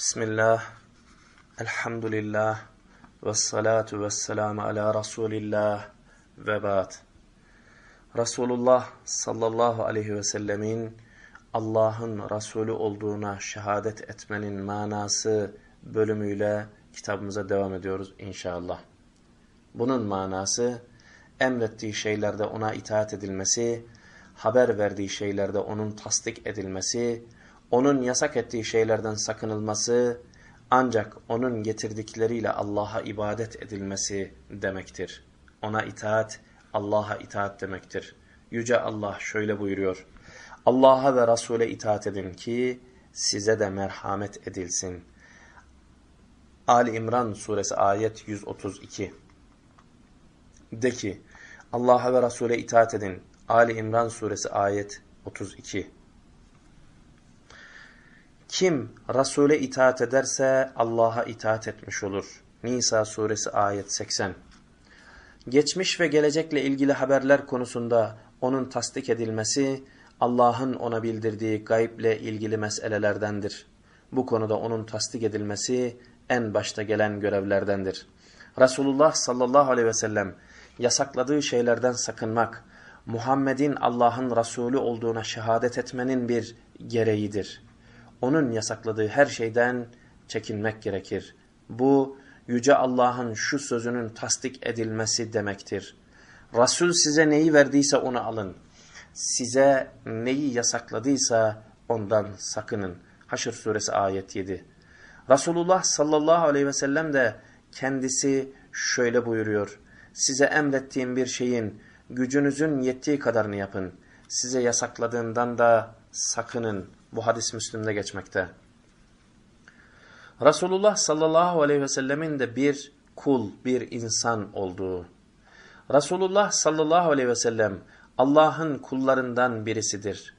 Bismillah, elhamdülillah, ve salatu ve selamu ala Resulillah ve ba'd. Resulullah sallallahu aleyhi ve sellemin Allah'ın Resulü olduğuna şehadet etmenin manası bölümüyle kitabımıza devam ediyoruz inşallah. Bunun manası emrettiği şeylerde ona itaat edilmesi, haber verdiği şeylerde onun tasdik edilmesi, onun yasak ettiği şeylerden sakınılması, ancak onun getirdikleriyle Allah'a ibadet edilmesi demektir. Ona itaat, Allah'a itaat demektir. Yüce Allah şöyle buyuruyor. Allah'a ve Resul'e itaat edin ki size de merhamet edilsin. Ali İmran suresi ayet 132 De ki Allah'a ve Resul'e itaat edin. Ali İmran suresi ayet 32 Kim Resul'e itaat ederse Allah'a itaat etmiş olur. Nisa suresi ayet 80 Geçmiş ve gelecekle ilgili haberler konusunda onun tasdik edilmesi, Allah'ın ona bildirdiği gayble ilgili meselelerdendir. Bu konuda onun tasdik edilmesi en başta gelen görevlerdendir. Resulullah sallallahu aleyhi ve sellem yasakladığı şeylerden sakınmak, Muhammed'in Allah'ın Resulü olduğuna şehadet etmenin bir gereğidir. Onun yasakladığı her şeyden çekinmek gerekir. Bu, Yüce Allah'ın şu sözünün tasdik edilmesi demektir. Resul size neyi verdiyse onu alın. Size neyi yasakladıysa ondan sakının. Haşr suresi ayet 7. Resulullah sallallahu aleyhi ve sellem de kendisi şöyle buyuruyor. Size emrettiğim bir şeyin gücünüzün yettiği kadarını yapın. Size yasakladığından da sakının. Bu hadis Müslüm'de geçmekte. Resulullah sallallahu aleyhi ve sellemin de bir kul, bir insan olduğu. Resulullah sallallahu aleyhi ve sellem Allah'ın kullarından birisidir.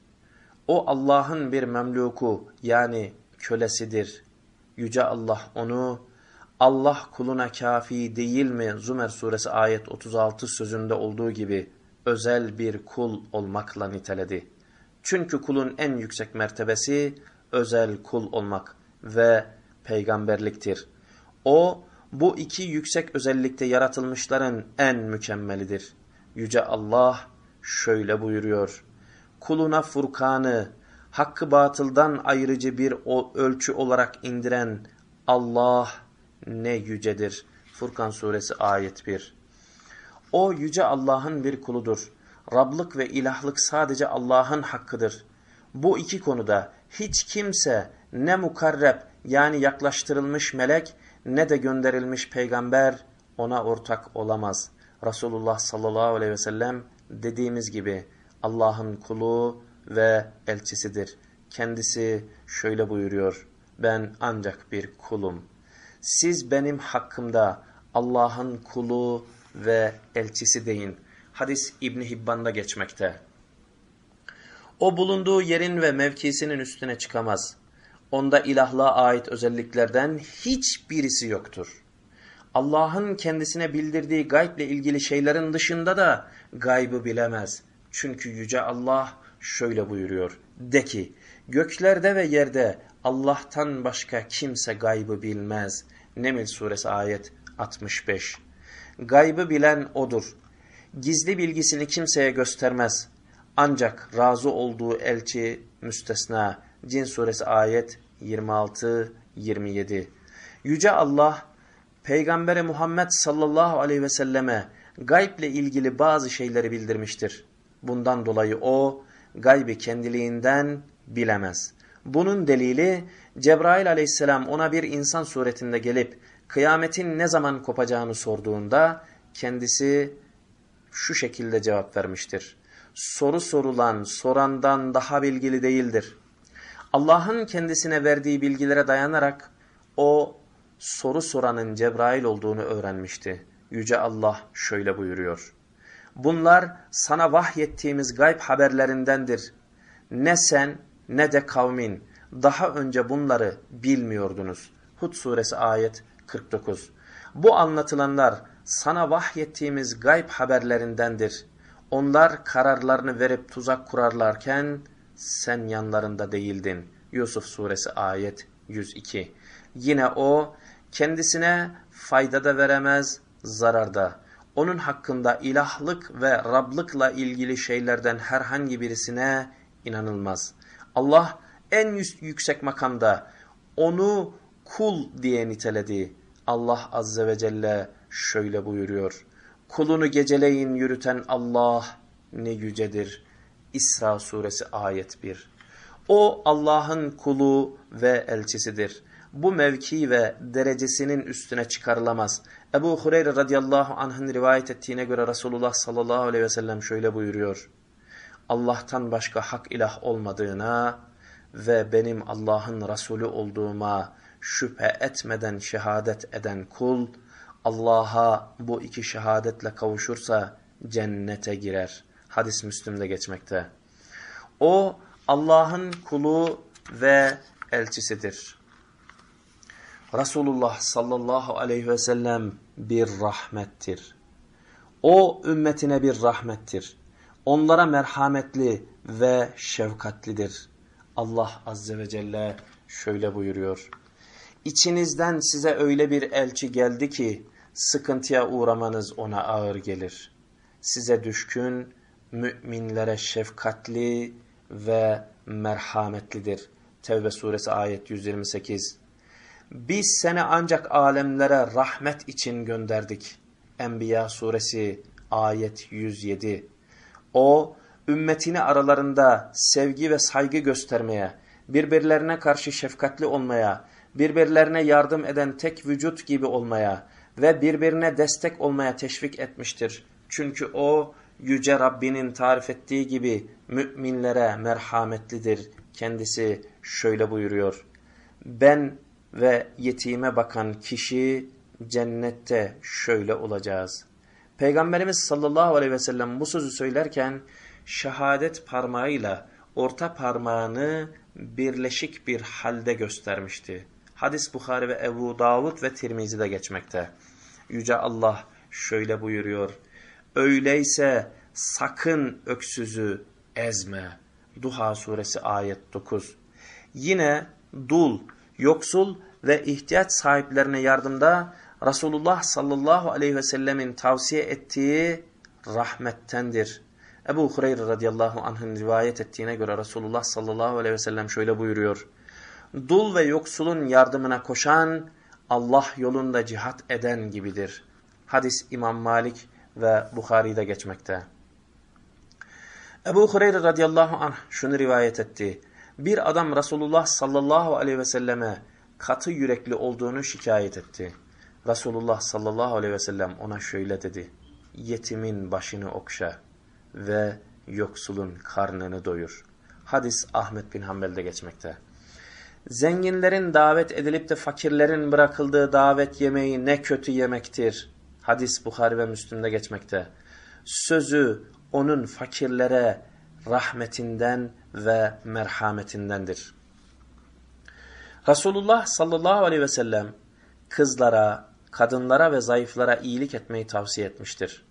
O Allah'ın bir memluku yani kölesidir. Yüce Allah onu Allah kuluna kafi değil mi Zümer suresi ayet 36 sözünde olduğu gibi özel bir kul olmakla niteledi. Çünkü kulun en yüksek mertebesi özel kul olmak ve peygamberliktir. O bu iki yüksek özellikte yaratılmışların en mükemmelidir. Yüce Allah şöyle buyuruyor. Kuluna Furkan'ı hakkı batıldan ayrıcı bir ölçü olarak indiren Allah ne yücedir. Furkan suresi ayet 1. O yüce Allah'ın bir kuludur. Rablık ve ilahlık sadece Allah'ın hakkıdır. Bu iki konuda hiç kimse ne mukarreb yani yaklaştırılmış melek ne de gönderilmiş peygamber ona ortak olamaz. Resulullah sallallahu aleyhi ve sellem dediğimiz gibi Allah'ın kulu ve elçisidir. Kendisi şöyle buyuruyor. Ben ancak bir kulum. Siz benim hakkımda Allah'ın kulu ve elçisi deyin. Hadis İbni Hibban'da geçmekte. O bulunduğu yerin ve mevkisinin üstüne çıkamaz. Onda ilahlığa ait özelliklerden hiçbirisi yoktur. Allah'ın kendisine bildirdiği gayble ilgili şeylerin dışında da gaybı bilemez. Çünkü Yüce Allah şöyle buyuruyor. De ki göklerde ve yerde Allah'tan başka kimse gaybı bilmez. Neml suresi ayet 65. Gaybı bilen odur. Gizli bilgisini kimseye göstermez. Ancak razı olduğu elçi müstesna. Cin suresi ayet 26-27. Yüce Allah Peygamberi Muhammed sallallahu aleyhi ve selleme gayble ilgili bazı şeyleri bildirmiştir. Bundan dolayı o gaybi kendiliğinden bilemez. Bunun delili Cebrail aleyhisselam ona bir insan suretinde gelip kıyametin ne zaman kopacağını sorduğunda kendisi şu şekilde cevap vermiştir. Soru sorulan sorandan daha bilgili değildir. Allah'ın kendisine verdiği bilgilere dayanarak o soru soranın Cebrail olduğunu öğrenmişti. Yüce Allah şöyle buyuruyor. Bunlar sana vahyettiğimiz gayb haberlerindendir. Ne sen ne de kavmin daha önce bunları bilmiyordunuz. Hud suresi ayet 49. Bu anlatılanlar sana vahyettiğimiz gayb haberlerindendir. Onlar kararlarını verip tuzak kurarlarken sen yanlarında değildin. Yusuf suresi ayet 102. Yine o kendisine fayda da veremez, zarar da. Onun hakkında ilahlık ve Rablıkla ilgili şeylerden herhangi birisine inanılmaz. Allah en yüksek makamda onu kul diye niteledi. Allah Azze ve Celle şöyle buyuruyor. Kulunu geceleyin yürüten Allah ne yücedir. İsra suresi ayet 1. O Allah'ın kulu ve elçisidir. Bu mevki ve derecesinin üstüne çıkarılamaz. Ebu Hureyre radıyallahu anh'ın rivayet ettiğine göre Resulullah sallallahu aleyhi ve sellem şöyle buyuruyor. Allah'tan başka hak ilah olmadığına ve benim Allah'ın Resulü olduğuma şüphe etmeden şehadet eden kul, Allah'a bu iki şehadetle kavuşursa cennete girer. Hadis Müslüm'de geçmekte. O Allah'ın kulu ve elçisidir. Resulullah sallallahu aleyhi ve sellem bir rahmettir. O ümmetine bir rahmettir. Onlara merhametli ve şefkatlidir. Allah azze ve celle şöyle buyuruyor. İçinizden size öyle bir elçi geldi ki sıkıntıya uğramanız ona ağır gelir. Size düşkün, müminlere şefkatli ve merhametlidir. Tevbe suresi ayet 128. Biz seni ancak alemlere rahmet için gönderdik. Enbiya suresi ayet 107. O ümmetini aralarında sevgi ve saygı göstermeye, birbirlerine karşı şefkatli olmaya, birbirlerine yardım eden tek vücut gibi olmaya ve birbirine destek olmaya teşvik etmiştir. Çünkü o Yüce Rabbinin tarif ettiği gibi müminlere merhametlidir. Kendisi şöyle buyuruyor. Ben ve yetime bakan kişi cennette şöyle olacağız. Peygamberimiz sallallahu aleyhi ve sellem bu sözü söylerken şehadet parmağıyla orta parmağını birleşik bir halde göstermişti. Hadis Bukhari ve Ebu Davud ve Tirmizi'de geçmekte. Yüce Allah şöyle buyuruyor. Öyleyse sakın öksüzü ezme. Duha suresi ayet 9. Yine dul, yoksul ve ihtiyaç sahiplerine yardımda Resulullah sallallahu aleyhi ve sellemin tavsiye ettiği rahmettendir. Ebu Hureyre radıyallahu anh'ın rivayet ettiğine göre Resulullah sallallahu aleyhi ve sellem şöyle buyuruyor. Dul ve yoksulun yardımına koşan Allah yolunda cihat eden gibidir. Hadis İmam Malik ve Bukhari'de geçmekte. Ebu Hureyre radıyallahu anh şunu rivayet etti. Bir adam Resulullah sallallahu aleyhi ve selleme katı yürekli olduğunu şikayet etti. Resulullah sallallahu aleyhi ve sellem ona şöyle dedi. Yetimin başını okşa ve yoksulun karnını doyur. Hadis Ahmet bin Hanbel'de geçmekte. Zenginlerin davet edilip de fakirlerin bırakıldığı davet yemeği ne kötü yemektir. Hadis Bukhari ve Müslim'de geçmekte. Sözü onun fakirlere rahmetinden ve merhametindendir. Resulullah sallallahu aleyhi ve sellem kızlara, kadınlara ve zayıflara iyilik etmeyi tavsiye etmiştir.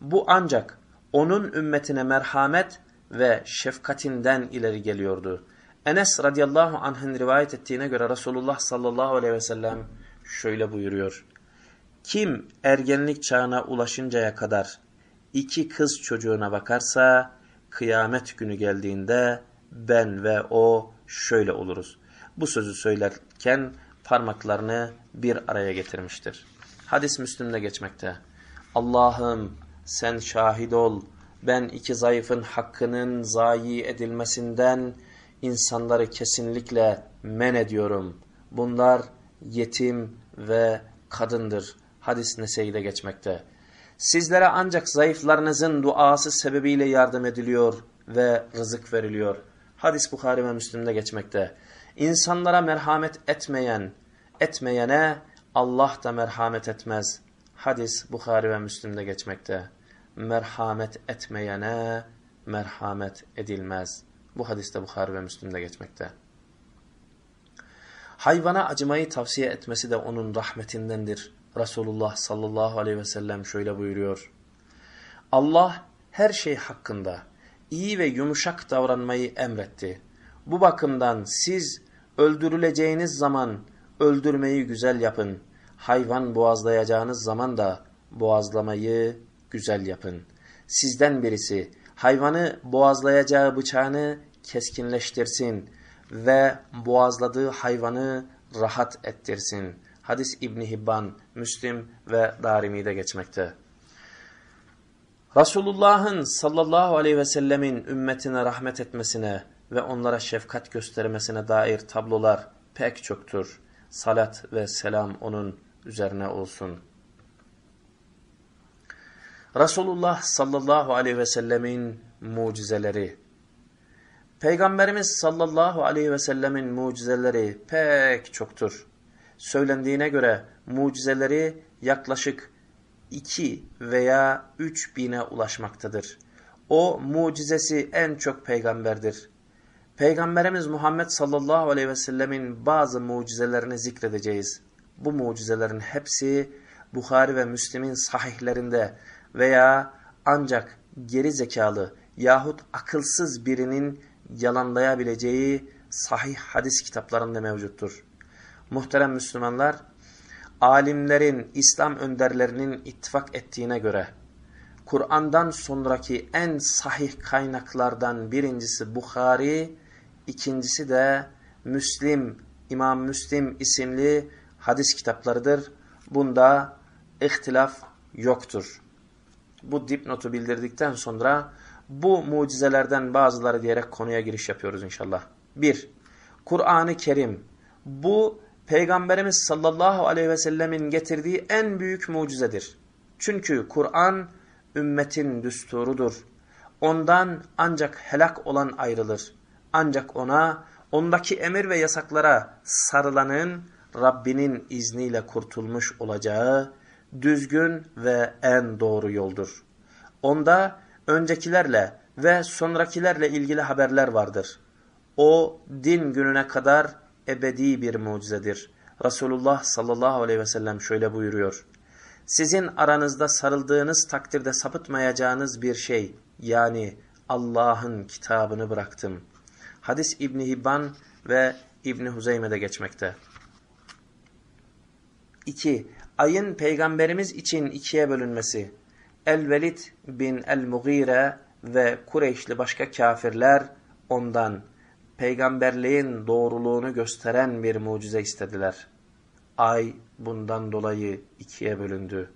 Bu ancak onun ümmetine merhamet ve şefkatinden ileri geliyordu. Enes radıyallahu anh'ın rivayet ettiğine göre Resulullah sallallahu aleyhi ve sellem şöyle buyuruyor. Kim ergenlik çağına ulaşıncaya kadar iki kız çocuğuna bakarsa kıyamet günü geldiğinde ben ve o şöyle oluruz. Bu sözü söylerken parmaklarını bir araya getirmiştir. Hadis Müslüm'de geçmekte. Allah'ım sen şahit ol. Ben iki zayıfın hakkının zayi edilmesinden insanları kesinlikle men ediyorum. Bunlar yetim ve kadındır. Hadis Nese'de geçmekte. Sizlere ancak zayıflarınızın duası sebebiyle yardım ediliyor ve rızık veriliyor. Hadis Bukhari ve Müslim'de geçmekte. İnsanlara merhamet etmeyen, etmeyene Allah da merhamet etmez. Hadis Bukhari ve Müslim'de geçmekte. Merhamet etmeyene merhamet edilmez. Bu hadiste Bukhari ve Müslim'de geçmekte. Hayvana acımayı tavsiye etmesi de onun rahmetindendir. Resulullah sallallahu aleyhi ve sellem şöyle buyuruyor. Allah her şey hakkında iyi ve yumuşak davranmayı emretti. Bu bakımdan siz Öldürüleceğiniz zaman öldürmeyi güzel yapın. Hayvan boğazlayacağınız zaman da boğazlamayı güzel yapın. Sizden birisi hayvanı boğazlayacağı bıçağını keskinleştirsin ve boğazladığı hayvanı rahat ettirsin. Hadis İbni Hibban, Müslim ve Darimi'de geçmekte. Resulullah'ın sallallahu aleyhi ve sellemin ümmetine rahmet etmesine ve onlara şefkat göstermesine dair tablolar pek çoktur. Salat ve selam onun üzerine olsun. Resulullah sallallahu aleyhi ve sellemin mucizeleri Peygamberimiz sallallahu aleyhi ve sellemin mucizeleri pek çoktur. Söylendiğine göre mucizeleri yaklaşık 2 veya 3 bine ulaşmaktadır. O mucizesi en çok peygamberdir. Peygamberimiz Muhammed sallallahu aleyhi ve sellemin bazı mucizelerini zikredeceğiz. Bu mucizelerin hepsi Bukhari ve Müslim'in sahihlerinde veya ancak geri zekalı yahut akılsız birinin yalanlayabileceği sahih hadis kitaplarında mevcuttur. Muhterem Müslümanlar, alimlerin, İslam önderlerinin ittifak ettiğine göre, Kur'an'dan sonraki en sahih kaynaklardan birincisi Bukhari, ikincisi de Müslim, İmam Müslim isimli hadis kitaplarıdır. Bunda ihtilaf yoktur. Bu dipnotu bildirdikten sonra bu mucizelerden bazıları diyerek konuya giriş yapıyoruz inşallah. 1. Kur'an-ı Kerim. Bu Peygamberimiz sallallahu aleyhi ve sellemin getirdiği en büyük mucizedir. Çünkü Kur'an ümmetin düsturudur. Ondan ancak helak olan ayrılır. Ancak ona, ondaki emir ve yasaklara sarılanın Rabbinin izniyle kurtulmuş olacağı düzgün ve en doğru yoldur. Onda öncekilerle ve sonrakilerle ilgili haberler vardır. O din gününe kadar ebedi bir mucizedir. Resulullah sallallahu aleyhi ve sellem şöyle buyuruyor. Sizin aranızda sarıldığınız takdirde sapıtmayacağınız bir şey yani Allah'ın kitabını bıraktım. Hadis İbni Hibban ve İbni Huzeyme'de geçmekte. 2. Ayın peygamberimiz için ikiye bölünmesi. El-Velid bin El-Mughire ve Kureyşli başka kafirler ondan peygamberliğin doğruluğunu gösteren bir mucize istediler. Ay bundan dolayı ikiye bölündü.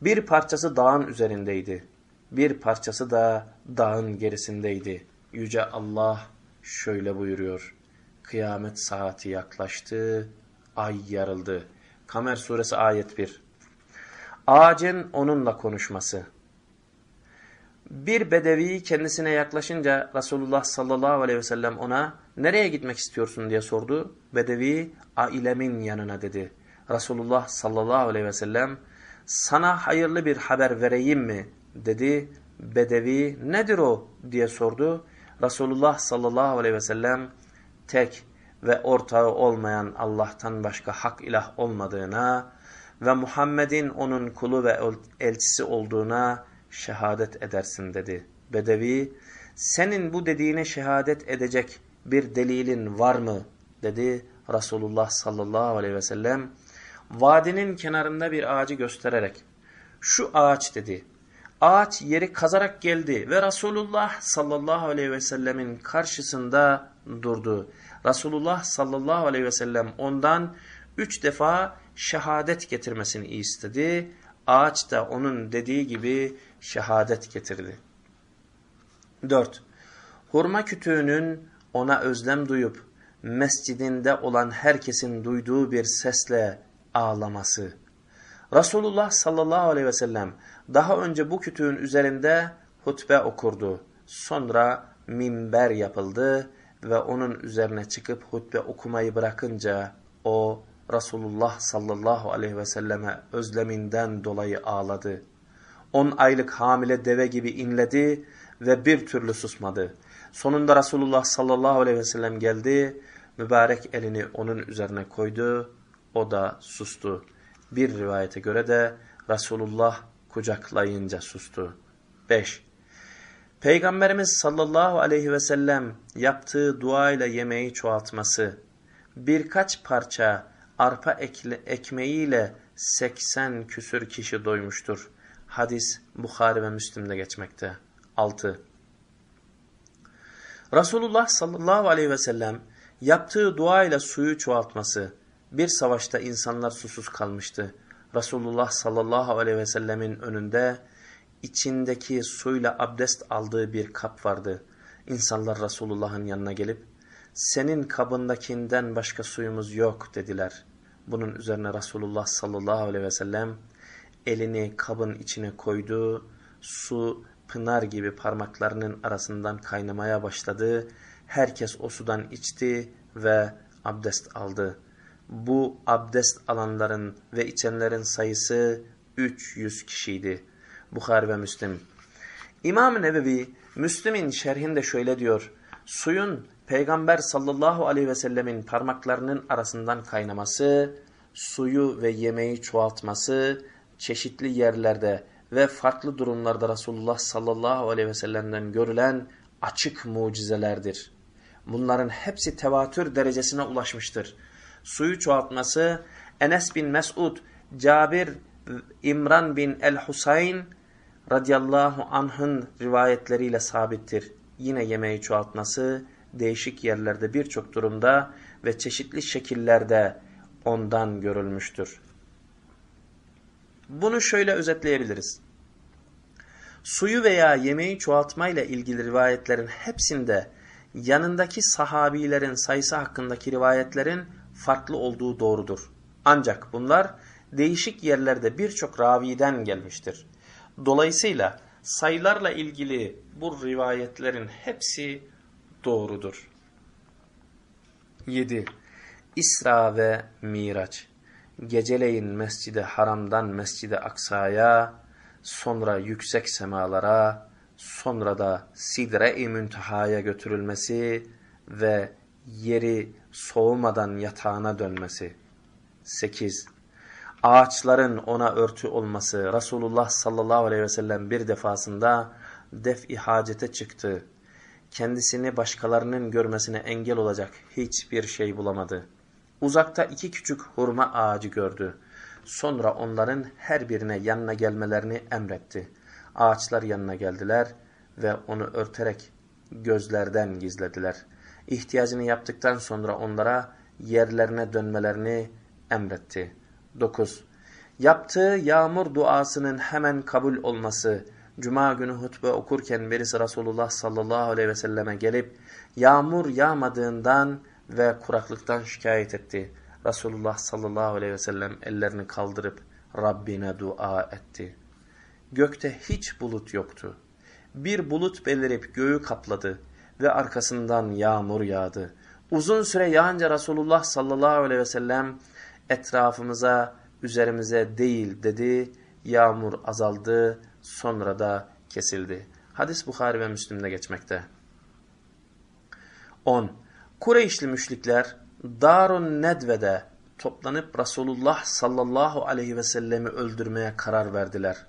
Bir parçası dağın üzerindeydi. Bir parçası da dağın gerisindeydi. Yüce Allah şöyle buyuruyor. Kıyamet saati yaklaştı, ay yarıldı. Kamer suresi ayet 1. Ağacın onunla konuşması. Bir bedevi kendisine yaklaşınca Resulullah sallallahu aleyhi ve sellem ona nereye gitmek istiyorsun diye sordu. Bedevi ailemin yanına dedi. Resulullah sallallahu aleyhi ve sellem sana hayırlı bir haber vereyim mi dedi. Bedevi nedir o diye sordu. Resulullah sallallahu aleyhi ve sellem tek ve ortağı olmayan Allah'tan başka hak ilah olmadığına ve Muhammed'in onun kulu ve elçisi olduğuna şehadet edersin dedi. Bedevi, senin bu dediğine şehadet edecek bir delilin var mı? dedi Resulullah sallallahu aleyhi ve sellem. Vadinin kenarında bir ağacı göstererek, şu ağaç dedi. Ağaç yeri kazarak geldi ve Resulullah sallallahu aleyhi ve sellemin karşısında durdu. Resulullah sallallahu aleyhi ve sellem ondan üç defa şehadet getirmesini istedi. Ağaç da onun dediği gibi şehadet getirdi. 4. Hurma kütüğünün ona özlem duyup mescidinde olan herkesin duyduğu bir sesle ağlaması. Resulullah sallallahu aleyhi ve sellem daha önce bu kütüğün üzerinde hutbe okurdu. Sonra minber yapıldı ve onun üzerine çıkıp hutbe okumayı bırakınca o Resulullah sallallahu aleyhi ve selleme özleminden dolayı ağladı. On aylık hamile deve gibi inledi ve bir türlü susmadı. Sonunda Resulullah sallallahu aleyhi ve sellem geldi, mübarek elini onun üzerine koydu, o da sustu. Bir rivayete göre de Resulullah kucaklayınca sustu. 5. Peygamberimiz sallallahu aleyhi ve sellem yaptığı duayla yemeği çoğaltması, birkaç parça arpa ekle, ekmeğiyle 80 küsür kişi doymuştur. Hadis Bukhari ve Müslim'de geçmekte. 6. Resulullah sallallahu aleyhi ve sellem yaptığı dua ile suyu çoğaltması, bir savaşta insanlar susuz kalmıştı. Resulullah sallallahu aleyhi ve sellemin önünde içindeki suyla abdest aldığı bir kap vardı. İnsanlar Resulullah'ın yanına gelip senin kabındakinden başka suyumuz yok dediler. Bunun üzerine Resulullah sallallahu aleyhi ve sellem elini kabın içine koydu. Su pınar gibi parmaklarının arasından kaynamaya başladı. Herkes o sudan içti ve abdest aldı. Bu abdest alanların ve içenlerin sayısı 300 kişiydi. Bukhari ve Müslim. İmam Nevevi Müslim'in şerhinde şöyle diyor. Suyun Peygamber sallallahu aleyhi ve sellemin parmaklarının arasından kaynaması, suyu ve yemeği çoğaltması, çeşitli yerlerde ve farklı durumlarda Resulullah sallallahu aleyhi ve sellem'den görülen açık mucizelerdir. Bunların hepsi tevatür derecesine ulaşmıştır. Suyu çoğaltması Enes bin Mesud, Cabir, İmran bin el-Husayn radıyallahu anh'ın rivayetleriyle sabittir. Yine yemeği çoğaltması değişik yerlerde birçok durumda ve çeşitli şekillerde ondan görülmüştür. Bunu şöyle özetleyebiliriz. Suyu veya yemeği çoğaltmayla ilgili rivayetlerin hepsinde yanındaki sahabilerin sayısı hakkındaki rivayetlerin farklı olduğu doğrudur. Ancak bunlar değişik yerlerde birçok raviden gelmiştir. Dolayısıyla sayılarla ilgili bu rivayetlerin hepsi doğrudur. 7. İsra ve Miraç Geceleyin Mescid-i Haram'dan Mescid-i Aksa'ya, sonra yüksek semalara, sonra da Sidre-i Münteha'ya götürülmesi ve yeri soğumadan yatağına dönmesi. 8. Ağaçların ona örtü olması. Resulullah sallallahu aleyhi ve sellem bir defasında def-i hacete çıktı. Kendisini başkalarının görmesine engel olacak hiçbir şey bulamadı. Uzakta iki küçük hurma ağacı gördü. Sonra onların her birine yanına gelmelerini emretti. Ağaçlar yanına geldiler ve onu örterek gözlerden gizlediler. İhtiyacını yaptıktan sonra onlara yerlerine dönmelerini emretti. 9. Yaptığı yağmur duasının hemen kabul olması, Cuma günü hutbe okurken birisi Resulullah sallallahu aleyhi ve selleme gelip yağmur yağmadığından ve kuraklıktan şikayet etti. Resulullah sallallahu aleyhi ve sellem ellerini kaldırıp Rabbine dua etti. Gökte hiç bulut yoktu. Bir bulut belirip göğü kapladı ve arkasından yağmur yağdı. Uzun süre yağınca Resulullah sallallahu aleyhi ve sellem etrafımıza, üzerimize değil dedi. Yağmur azaldı, sonra da kesildi. Hadis Bukhari ve Müslim'de geçmekte. 10. Kureyşli müşrikler Darun Nedve'de toplanıp Resulullah sallallahu aleyhi ve sellemi öldürmeye karar verdiler.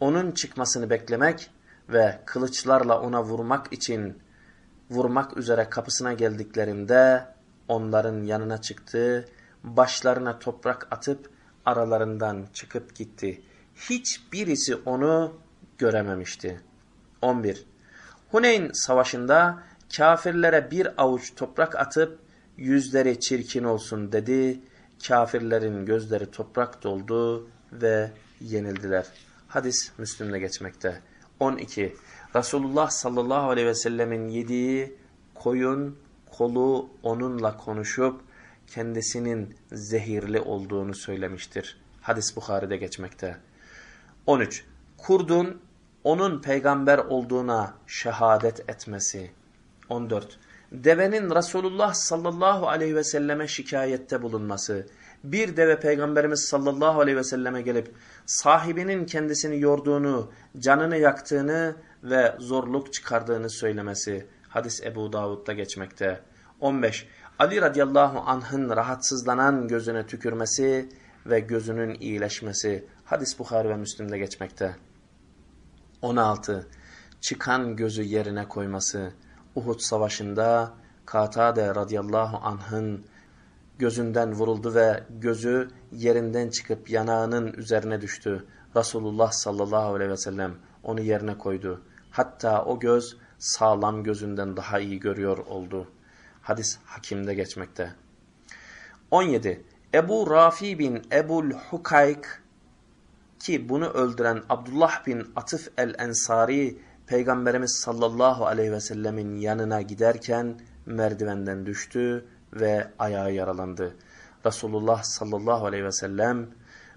Onun çıkmasını beklemek ve kılıçlarla ona vurmak için vurmak üzere kapısına geldiklerinde onların yanına çıktı, başlarına toprak atıp aralarından çıkıp gitti. Hiçbirisi onu görememişti. 11. Huneyn savaşında kafirlere bir avuç toprak atıp yüzleri çirkin olsun dedi. Kafirlerin gözleri toprak doldu ve yenildiler. Hadis Müslüm'de geçmekte. 12. Resulullah sallallahu aleyhi ve sellemin yediği koyun kolu onunla konuşup kendisinin zehirli olduğunu söylemiştir. Hadis Bukhari'de geçmekte. 13. Kurdun onun peygamber olduğuna şehadet etmesi. 14. Devenin Resulullah sallallahu aleyhi ve selleme şikayette bulunması. Bir deve peygamberimiz sallallahu aleyhi ve selleme gelip sahibinin kendisini yorduğunu, canını yaktığını ve zorluk çıkardığını söylemesi. Hadis Ebu Davud'da geçmekte. 15. Ali radıyallahu anh'ın rahatsızlanan gözüne tükürmesi ve gözünün iyileşmesi. Hadis Bukhari ve Müslim'de geçmekte. 16. Çıkan gözü yerine koyması. Uhud savaşında Katade radıyallahu anh'ın gözünden vuruldu ve gözü yerinden çıkıp yanağının üzerine düştü. Resulullah sallallahu aleyhi ve sellem onu yerine koydu. Hatta o göz sağlam gözünden daha iyi görüyor oldu. Hadis hakimde geçmekte. 17. Ebu Rafi bin Ebul Hukayk ki bunu öldüren Abdullah bin Atıf el-Ensari Peygamberimiz sallallahu aleyhi ve sellemin yanına giderken merdivenden düştü ve ayağı yaralandı. Resulullah sallallahu aleyhi ve sellem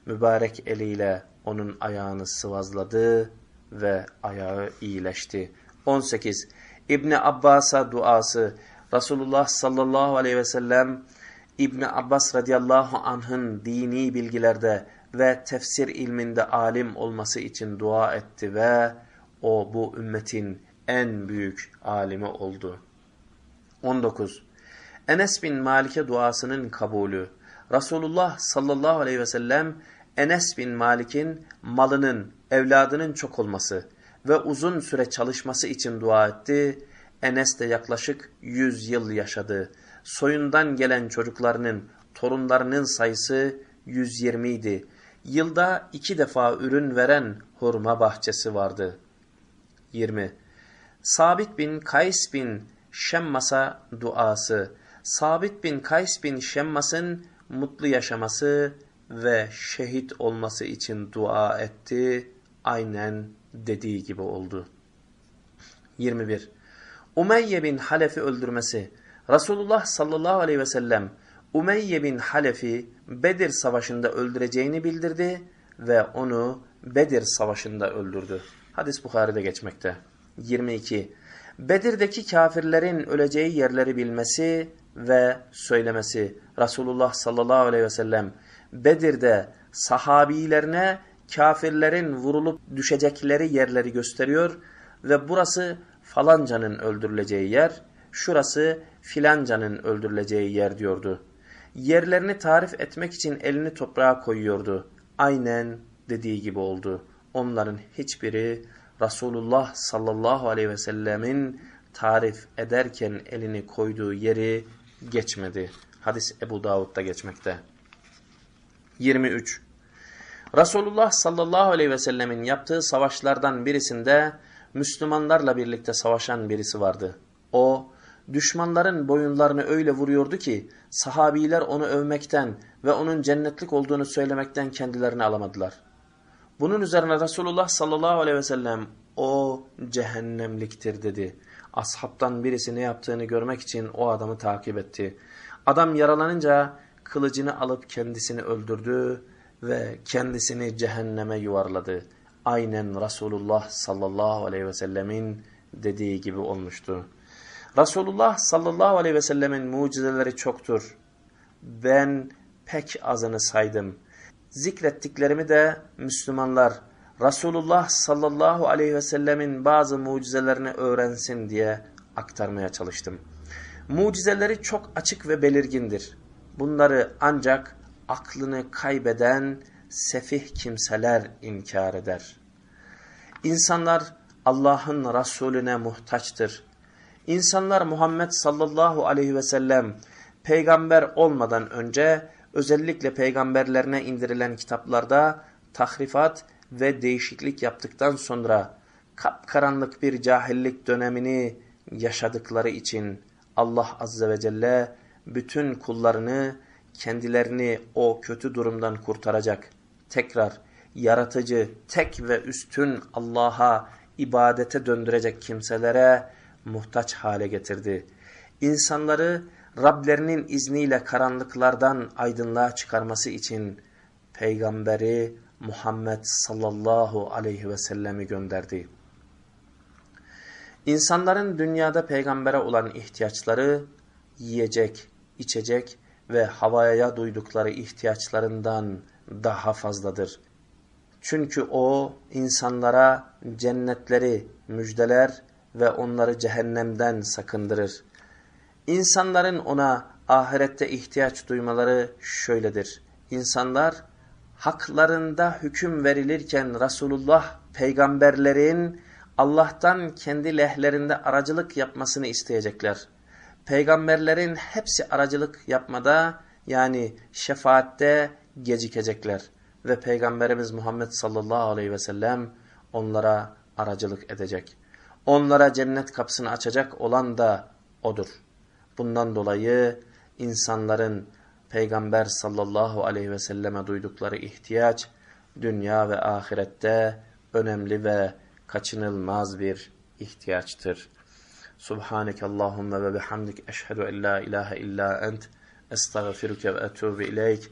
mübarek eliyle onun ayağını sıvazladı ve ayağı iyileşti. 18. İbni Abbas'a duası Resulullah sallallahu aleyhi ve sellem İbni Abbas radıyallahu anh'ın dini bilgilerde ve tefsir ilminde alim olması için dua etti ve o bu ümmetin en büyük alimi oldu. 19. Enes bin Malik'e duasının kabulü. Resulullah sallallahu aleyhi ve sellem Enes bin Malik'in malının, evladının çok olması ve uzun süre çalışması için dua etti. Enes de yaklaşık 100 yıl yaşadı. Soyundan gelen çocuklarının, torunlarının sayısı 120 idi. Yılda iki defa ürün veren hurma bahçesi vardı. 20. Sabit bin Kays bin Şemmas'a duası. Sabit bin Kays bin Şemmas'ın mutlu yaşaması ve şehit olması için dua etti. Aynen dediği gibi oldu. 21. Umeyye bin Halef'i öldürmesi. Resulullah sallallahu aleyhi ve sellem Umeyye bin Halef'i Bedir savaşında öldüreceğini bildirdi ve onu Bedir savaşında öldürdü. Hadis Bukhari'de geçmekte. 22. Bedir'deki kafirlerin öleceği yerleri bilmesi ve söylemesi. Resulullah sallallahu aleyhi ve sellem Bedir'de sahabilerine kafirlerin vurulup düşecekleri yerleri gösteriyor ve burası falancanın öldürüleceği yer, şurası filancanın öldürüleceği yer diyordu. Yerlerini tarif etmek için elini toprağa koyuyordu. Aynen dediği gibi oldu. Onların hiçbiri Resulullah sallallahu aleyhi ve sellemin tarif ederken elini koyduğu yeri geçmedi. Hadis Ebu Davud'da geçmekte. 23. Resulullah sallallahu aleyhi ve sellemin yaptığı savaşlardan birisinde Müslümanlarla birlikte savaşan birisi vardı. O, düşmanların boyunlarını öyle vuruyordu ki sahabiler onu övmekten ve onun cennetlik olduğunu söylemekten kendilerini alamadılar. Bunun üzerine Resulullah sallallahu aleyhi ve sellem o cehennemliktir dedi. Ashabtan birisi ne yaptığını görmek için o adamı takip etti. Adam yaralanınca kılıcını alıp kendisini öldürdü ve kendisini cehenneme yuvarladı. Aynen Resulullah sallallahu aleyhi ve sellemin dediği gibi olmuştu. Resulullah sallallahu aleyhi ve sellemin mucizeleri çoktur. Ben pek azını saydım. Zikrettiklerimi de Müslümanlar Resulullah sallallahu aleyhi ve sellemin bazı mucizelerini öğrensin diye aktarmaya çalıştım. Mucizeleri çok açık ve belirgindir. Bunları ancak aklını kaybeden sefih kimseler inkar eder. İnsanlar Allah'ın Resulüne muhtaçtır. İnsanlar Muhammed sallallahu aleyhi ve sellem peygamber olmadan önce özellikle peygamberlerine indirilen kitaplarda tahrifat ve değişiklik yaptıktan sonra kapkaranlık bir cahillik dönemini yaşadıkları için Allah azze ve celle bütün kullarını kendilerini o kötü durumdan kurtaracak. Tekrar yaratıcı, tek ve üstün Allah'a ibadete döndürecek kimselere muhtaç hale getirdi. İnsanları Rablerinin izniyle karanlıklardan aydınlığa çıkarması için peygamberi Muhammed sallallahu aleyhi ve sellemi gönderdi. İnsanların dünyada peygambere olan ihtiyaçları yiyecek, içecek ve havaya duydukları ihtiyaçlarından daha fazladır. Çünkü o insanlara cennetleri müjdeler ve onları cehennemden sakındırır. İnsanların ona ahirette ihtiyaç duymaları şöyledir. İnsanlar haklarında hüküm verilirken Resulullah peygamberlerin Allah'tan kendi lehlerinde aracılık yapmasını isteyecekler. Peygamberlerin hepsi aracılık yapmada Yani şefaatte gecikecekler. Ve Peygamberimiz Muhammed sallallahu aleyhi ve sellem onlara aracılık edecek. Onlara cennet kapısını açacak olan da O'dur. Bundan dolayı insanların Peygamber sallallahu aleyhi ve selleme duydukları ihtiyaç, dünya ve ahirette önemli ve kaçınılmaz bir ihtiyaçtır. Subhaneke Allahümme ve bihamdik eşhedü en la ilahe illa ent estağfiruke ve etubu ileyk.